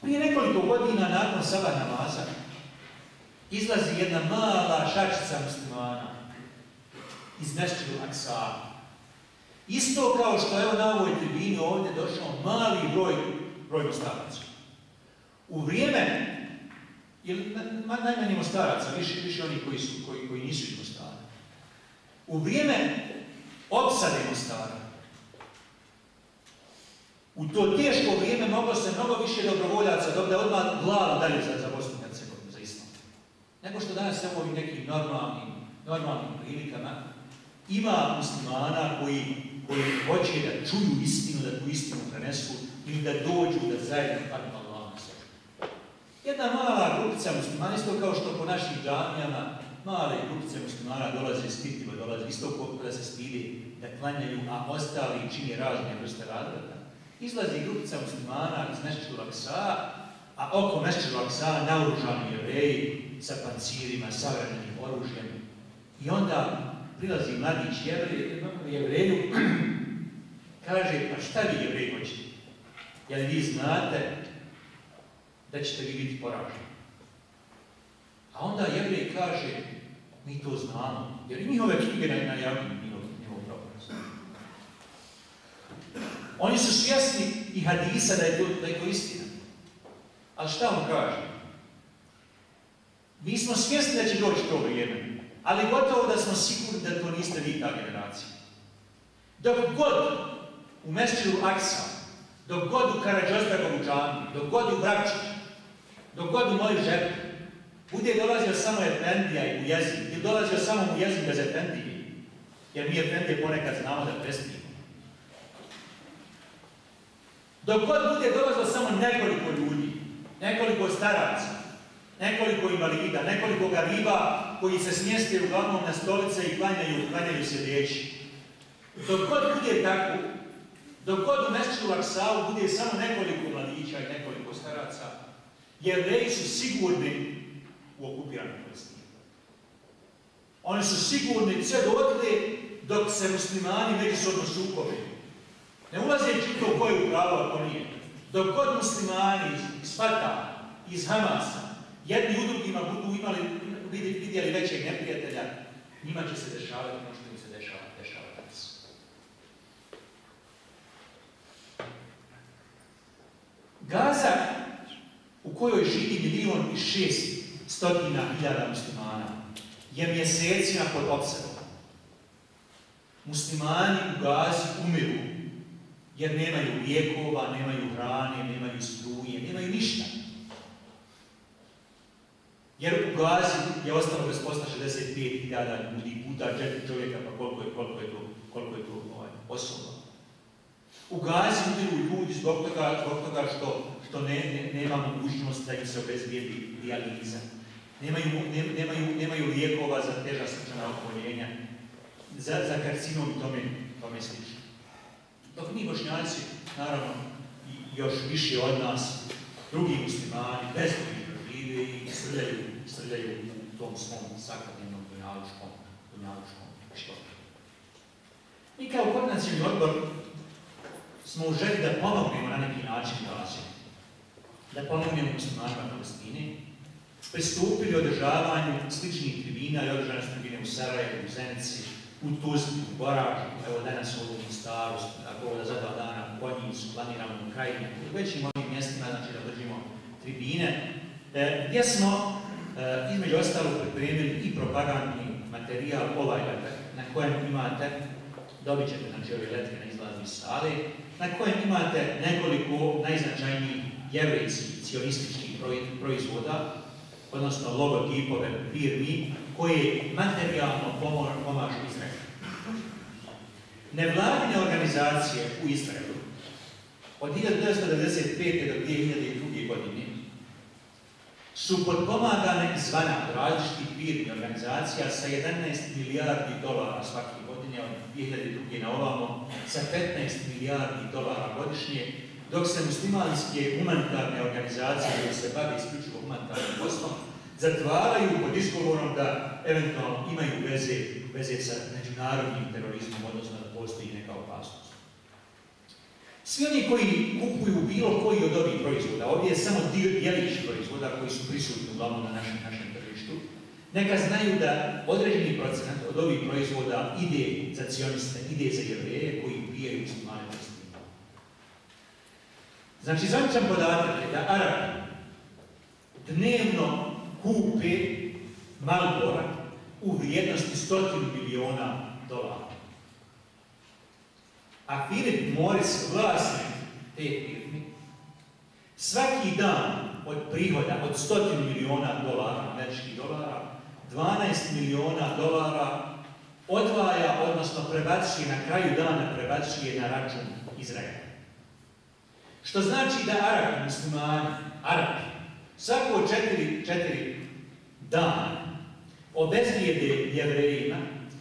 Prije nekoliko godina nakon sabah namaza izlazi jedna mala šačica muslimana iz Mešćidu Aksa. Isto kao što evo na ovoj tribini ovdje došao mali broj, broj mostaraca. U vrijeme, ili najmanje mostaraca, više, više oni koji, su, koji, koji nisu iz u vrijeme opsade Mostara, u to teško vrijeme moglo se mnogo više dobrovoljaca dobiti odmah glavu dalje za, za Bosnu i Hercegovinu, za Islam. Nego što danas se ovim nekim normalnim, normalnim prilikama ima muslimana koji, koji hoće da čuju istinu, da tu istinu prenesu ili da dođu da zajedno padnu Allah na. Jedna mala grupica muslimana, isto kao što po našim džamijama male grupice muslimana dolaze stidljivo, dolaze isto koliko da se stidi, da klanjaju, a ostali čini razne vrste radovata. Izlazi grupica muslimana iz Mešću Laksa, a oko Mešću Laksa naoružani jevreji sa pancirima, savremenim oružjem. I onda prilazi mladić jevreju, kaže, pa šta vi jevreji hoćete? Jel vi znate da ćete vi biti poraženi? A onda jevrej kaže, mi to znamo, jer i njihove knjige najavljuju njihov, propast. Oni su svjesni i hadisa da je to, da je to istina. Ali šta on kaže? Mi smo svjesni da će doći to vrijeme, ali gotovo da smo sigurni da to niste vi ta generacija. Dok god u Mesčilu Aksa, dok god u Karadžozdragovu džami, dok god u Brakčić, dok god u moju žepu, bude dolazio samo Efendija i u jezik, ili dolazio samo u jezik bez Efendije, jer mi Efendije ponekad znamo da prestimo. Dok god bude dolazio samo nekoliko ljudi, nekoliko staraca, nekoliko invalida, nekoliko gariba koji se smjeste uglavnom na stolice i klanjaju, klanjaju se riječi. Dok god bude tako, dok god u Meseču Laksavu bude samo nekoliko mladića i nekoliko staraca, jevreji su sigurni u Palestini. Oni su sigurni sve dotle dok se muslimani međusobno sukobe. Ne ulazeći u to ko je upravo, a ko nije. Dok god muslimani iz Fata, iz Hamasa, jedni u drugima budu imali, vidjeli većeg neprijatelja, njima će se dešavati ono što im se dešava, dešava danas. Gaza u kojoj živi milion i šest stotina hiljada muslimana je mjesecima pod opsedom. Muslimani u Gazi umiru jer nemaju lijekova, nemaju hrane, nemaju struje, nemaju ništa. Jer u Gazi je ostalo bez posla 65.000 ljudi, puta četiri čovjeka, pa koliko je, koliko je to, koliko je to ovaj, osoba. U Gazi umiru ljudi zbog toga, zbog toga što, što ne, ne, nema mogućnost da im se obezbijedi dijaliza. Nemaju, ne, nemaju, nemaju lijekova za teža srčana oboljenja, za, za karcinom i tome, tome slično. Dok mi bošnjaci, naravno, još više od nas, drugi muslimani, bezbožni žive i srljaju, srljaju u tom svom svakodnevnom dunjaluškom, dunjaluškom štopu. Mi kao koordinacijni odbor smo u želji da pomognemo na neki način Gazi, da pomognemo muslimanima Palestine, pristupili održavanju sličnih tribina i održane tribine u Sarajevu, u Zenici, u Tuzli, u Goražu, evo danas u Staru, ako ovo da za dva dana u Konjicu, planiramo u Krajini, u većim ovim mjestima, znači da držimo tribine, e, gdje smo e, između ostalo pripremili i propagandni materijal, ovaj letak, na kojem imate, dobit ćete znači ove letke na izlazni sali, na kojem imate nekoliko najznačajnijih jevrejskih cionističkih proizvoda, odnosno logotipove firmi, koje materijalno pomažu Izraelu. Nevladine organizacije u Izraelu od 1995. do 2002. godine su podpomagane izvana od različitih firmi organizacija sa 11 milijardi dolara svake godine od 2002. na ovamo, sa 15 milijardi dolara godišnje, dok se muslimanske humanitarne organizacije koje se bave isključivo humanitarnim poslom zatvaraju pod izgovorom da eventualno imaju veze, veze sa međunarodnim terorizmom, odnosno da postoji neka opasnost. Svi oni koji kupuju bilo koji od ovih proizvoda, ovdje je samo dio dijelić proizvoda koji su prisutni uglavnom na našem, našem tržištu, neka znaju da određeni procenat od ovih proizvoda ide za cioniste, ide za jevreje koji ubijaju muslimane. Znači, zvančan podatak je da Arabi dnevno kupe Malbora u vrijednosti stotinu miliona dolara. A Philip Morris, vlasnik te firme, svaki dan od prihoda od stotinu miliona dolara, američkih dolara, 12 miliona dolara odvaja, odnosno prebacuje na kraju dana, prebacuje na račun Izraela. Što znači da Arabi, muslimani, Arabi, svako četiri, četiri dana obezbijede jevrejima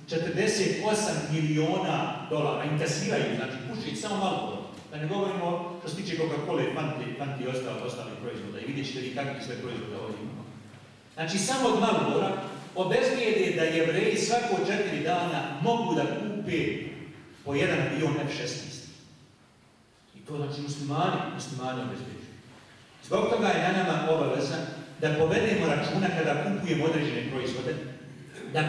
48 miliona dolara, inkasiraju, znači pušiti samo malo da ne govorimo što se tiče Coca-Cola, Fanti, Fanti i ostali, ostali proizvoda i vidjet ćete vi kakvi sve proizvoda ovdje imamo. Znači samo od Malbora obezbijede da jevreji svako četiri dana mogu da kupe po jedan avion F-16. To znači muslimani, muslimani obezbijeđuju. Zbog toga je na nama obaveza da povedemo računa kada kupujemo određene proizvode, da,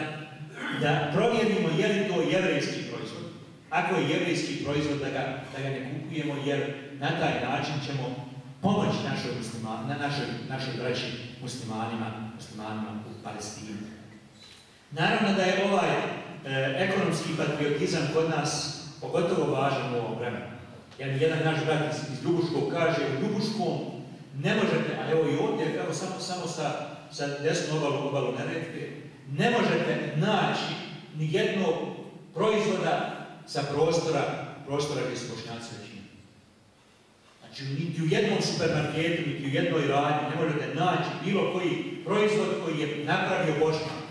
da provjerimo je li to jevrejski proizvod. Ako je jevrejski proizvod, da ga, da ga ne kupujemo, jer na taj način ćemo pomoći našoj, muslima, na našoj, našoj braći muslimanima, muslimanima u Palestini. Naravno da je ovaj e, ekonomski patriotizam kod nas pogotovo važan u ovom vremenu. Jer jedan naš brat iz, Ljubuškog kaže, u Ljubuškom ne možete, a evo i ovdje, evo samo, samo sa, sa desnu obalu, obalu Neretke, ne možete naći ni jednog proizvoda sa prostora, prostora gdje su bošnjaci većina. Znači, niti u jednom supermarketu, niti u jednoj radnji ne možete naći bilo koji proizvod koji je napravio bošnjak.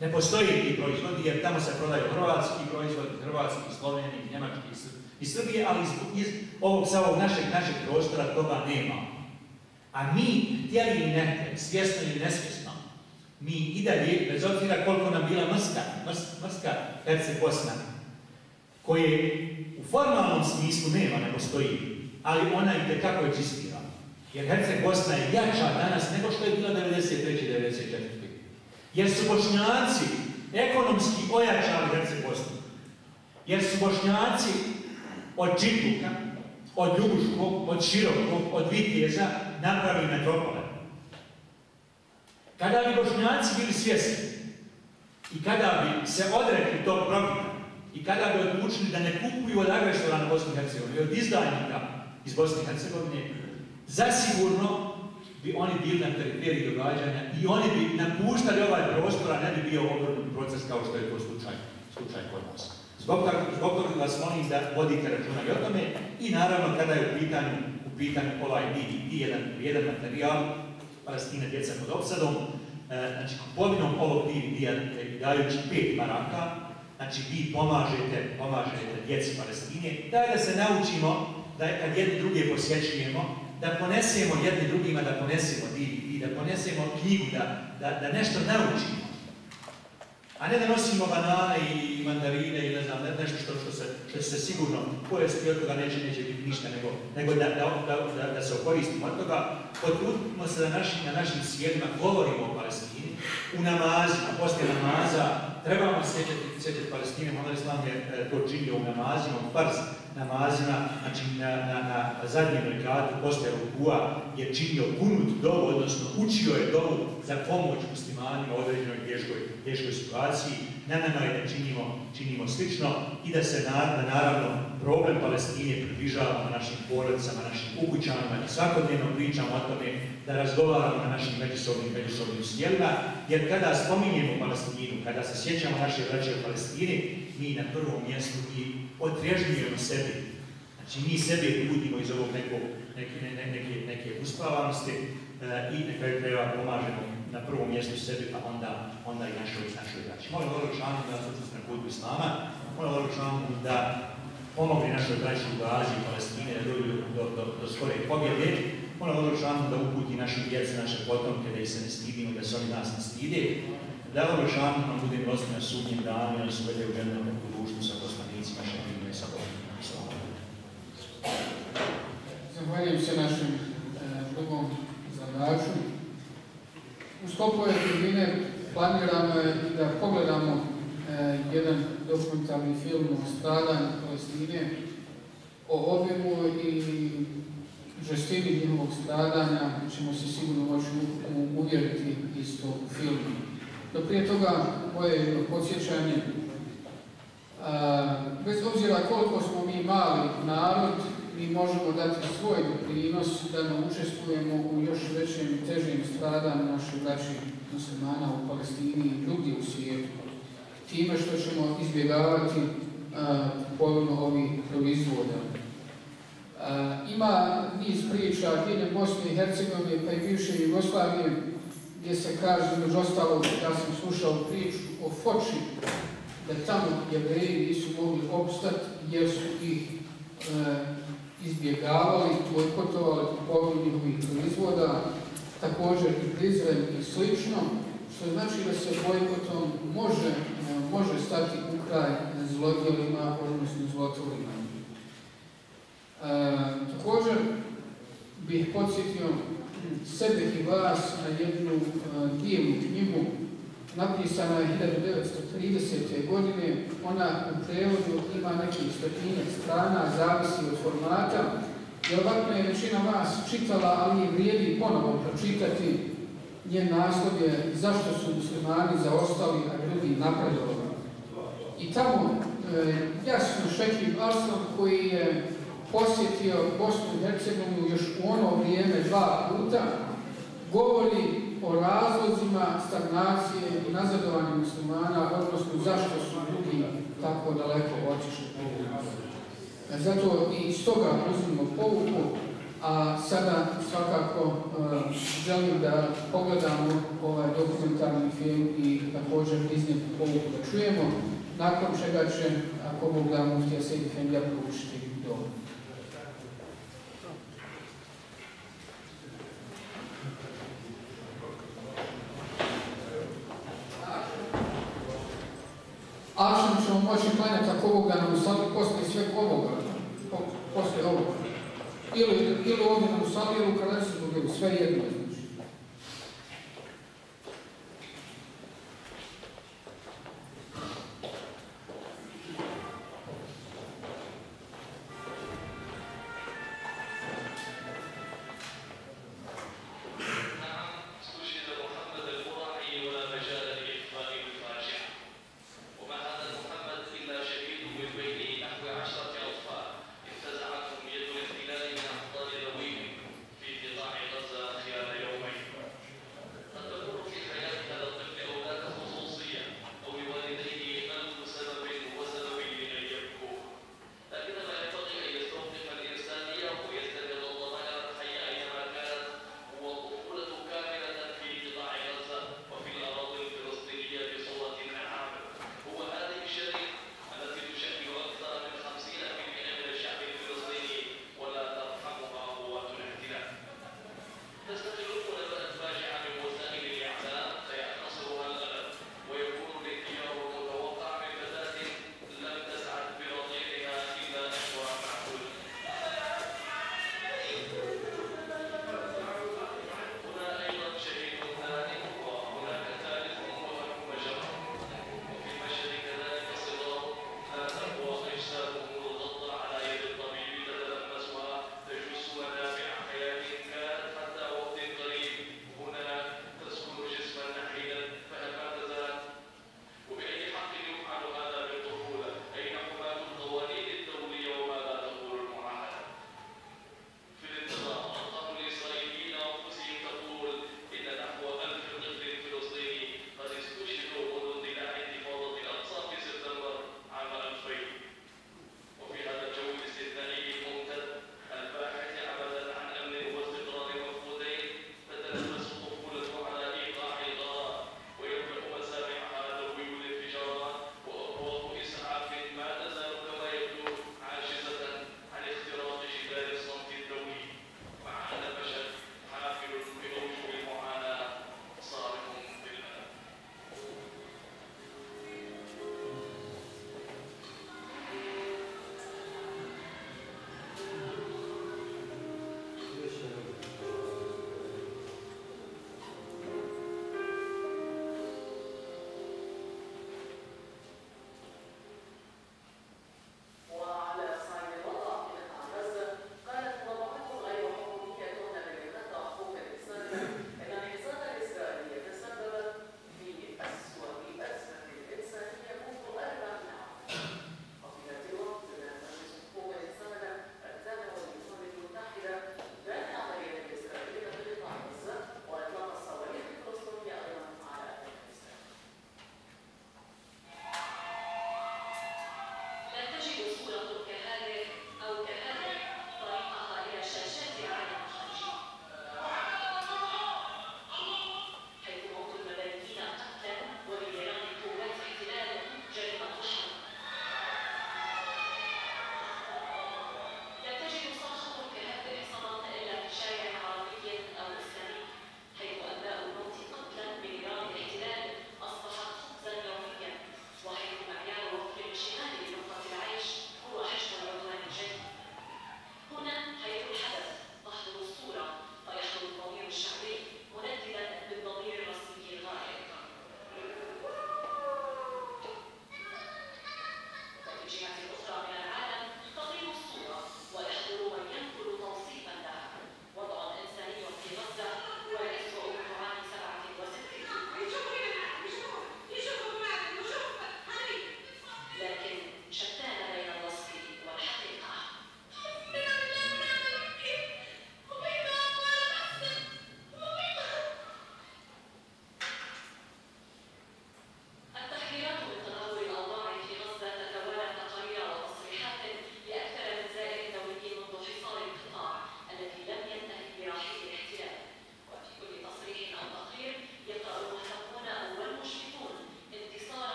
Ne postoji ti proizvodi, jer tamo se prodaju hrvatski proizvodi, hrvatski, sloveniji, njemački, iz Srbije, ali iz, ovog, sa ovog našeg, našeg prostora toga nema. A mi, htjeli ili ne, svjesno ili nesvjesno, mi i dalje, bez obzira koliko nam bila mrska, mrs, mrska Herceg Bosna, koje u formalnom smislu nema, ne postoji, ali ona i tekako existira. Jer Herceg Bosna je jača danas nego što je bila 93. 94. Jer su Bošnjaci ekonomski ojačali Herceg Bosnu. Jer su Bošnjaci od Čitluka, od Ljubuškog, od Širokog, od Vitjeza napravili metropole. Kada bi Bošnjaci bili svjesni i kada bi se odrekli tog programa i kada bi odlučili da ne kupuju od agresora na Bosnu i Hercegovini, od izdajnika iz Bosne i Hercegovine, zasigurno bi oni bili na periferiji događanja i oni bi napuštali ovaj prostor, a ne bi bio obrnuti proces kao što je to slučaj, slučaj kod nas. Zbog, zbog toga vas molim da vodite računa i o tome i naravno kada je u pitanju, u pitanju ovaj DVD, jedan, jedan materijal, Palestine djeca pod opsadom, e, znači kupovinom ovog DVD-a dajući pet maraka, znači vi pomažete, pomažete djeci Palestine, daj da se naučimo da kad jedni druge posjećujemo, da ponesemo jedni drugima, da ponesemo DVD, da ponesemo knjigu, da, da nešto naučimo. A ne da nosimo banane i mandarine i ne znam, nešto što, što, se, što se sigurno pojesti od toga neće, neće biti ništa, nego, nego da, da, da, da se okoristimo od toga. Potrudimo se da naši, na našim svijetima govorimo o Palestini, u namazima, poslije namaza, trebamo sjećati, sjećati Palestine, Mohamed Islam je e, to činio u namazima, u farz namazima, znači na, na, na zadnjem rekatu poslije rukua je činio kunut dovu, odnosno učio je dovu za pomoć muslimanima u određenoj teškoj, teškoj situaciji. Na nama je da činimo, činimo slično i da se da naravno problem Palestine približavamo našim porodicama, našim ukućanima i svakodnevno pričamo o tome da razgovaramo na našim međusobnim, međusobnim sjelima, jer kada spominjemo Palestinu, kada se sjećamo naše braće u Palestini, mi na prvom mjestu i otrježnjujemo sebi. Znači mi sebe budimo iz ovog nekog, neke, ne, neke, neke uspavanosti e, i na kraju pomažemo na prvom mjestu sebi, pa onda, onda i našoj, našoj braći. Molim Allah Lučanu da se na putu Islama, molim Allah Lučanu da pomogne našoj braći u Aziji Palestine da dođu do, do, do skore pobjede. Molim Lučanu da uputi naše djece, naše potomke, da ih se ne stidimo, da se oni nas ne stide. Da Allah Lučanu nam bude milosti na sudnjem danu, da nas uvede u jednom društvu sa poslanicima, šehrima i sa Bogom. Zahvaljujem se našem e, drugom zadaču. U sklopu ove tribine planirano je da pogledamo e, jedan dokumentarni film o stradanju Palestine, o obimu i žestini njihovog stradanja, ćemo se sigurno moći uvjeriti iz tog filmu. Do prije toga, moje podsjećanje, bez obzira koliko smo mi mali narod, mi možemo dati svoj prinos da ne učestvujemo u još većem i težem stradanju naših braći muslimana u Palestini i drugdje u svijetu. Time što ćemo izbjegavati kupovinu ovih proizvoda. Ima niz priča diljem Bosne i Hercegovine pa i bivše Jugoslavije gdje se kaže, među ostalog, ja sam slušao priču o Foči, da tamo jevreji nisu mogli opstati jer su ih izbjegavali, bojkotovali kupovinu njihovih proizvoda, također i Prizren i slično, što znači da se bojkotom može, e, može stati u kraj zlodjelima, odnosno zlotvorima. E, također bih podsjetio sebe i vas na jednu uh, divnu knjigu napisana je 1930. godine. Ona u prevodu ima nekih stotinjak strana, zavisi od formata. I ovakve je većina vas čitala, ali je vrijedi ponovo pročitati. Njen naslov je Zašto su muslimani zaostali, a drugi napredovali. I tamo e, jasno Šekri Balsom koji je posjetio Bosnu i Hercegovinu još u ono vrijeme dva puta, govori o razlozima stagnacije i nazadovanja muslimana, odnosno zašto su drugi tako daleko otišli. Zato i iz toga uzmimo povuku, a sada svakako uh, želim da pogledamo ovaj dokumentarni film i također iznijeti povuku da čujemo, nakon čega će, ako Bog da muftija Sejdi Fendija proučiti dobro. Može klanjati ako ovoga nam usali poslije sveg ovoga, po- poslije ovoga. Ili, ovdje nam usali, ili u kraljecu sve jedno.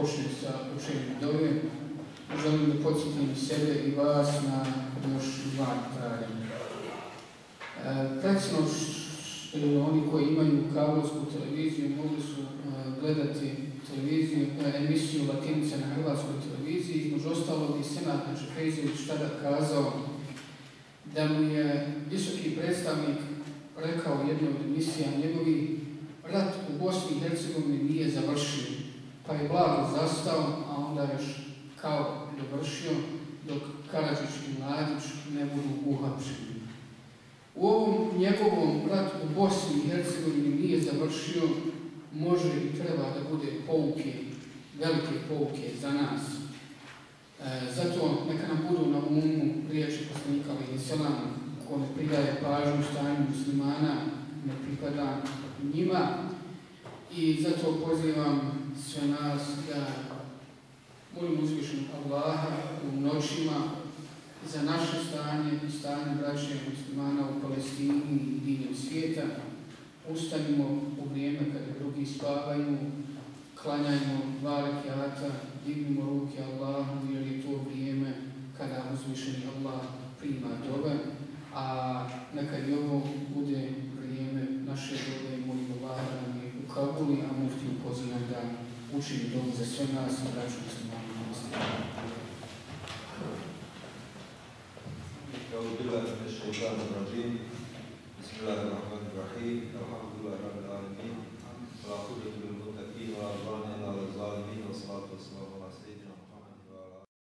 Počne sa učenjem dove. Želim da podsjetim sebe i vas na još dva detalja. E, Praktično š- e, oni koji imaju kablovsku televiziju mogli su e, gledati televiziju, e, emisiju Latinice na hrvatskoj televiziji. Između ostalog i Senat Načefezijević tada kazao da mu je visoki predstavnik rekao jednoj od emisija njegovi rat u Bosni i Hercegovini nije završio, pa je blago zastao, a onda još kao dovršio, dok Karadžić i Mladić ne budu uhapšeni. U ovom njegovom ratu u Bosni i Hercegovini nije završio, može i treba da bude pouke, velike pouke za nas. E, zato neka nam budu na umu riječi poslanika Ali Selama, ko ne pridaje pažnju stanju muslimana, ne pripada njima. I zato pozivam sve nas da molim Allaha u noćima za naše stanje i stanje braće muslimana u Palestini i diljem svijeta. Ustanimo u vrijeme kada drugi spavaju, klanjajmo dva rekiata, dignimo ruke Allahu jer je to vrijeme kada uzvišeni Allah prima dove, a neka i ovo bude vrijeme naše dove i molimo Allah da nam je u Kabuli, a muftiju pozivam da učili dobu za sve nas i braću muslimani na muslimani. أعوذ بالله من الشيطان الرجيم بسم الله الرحمن الرحيم الحمد لله رب العالمين ولا قوة إلا بالله ولا عدوان إلا على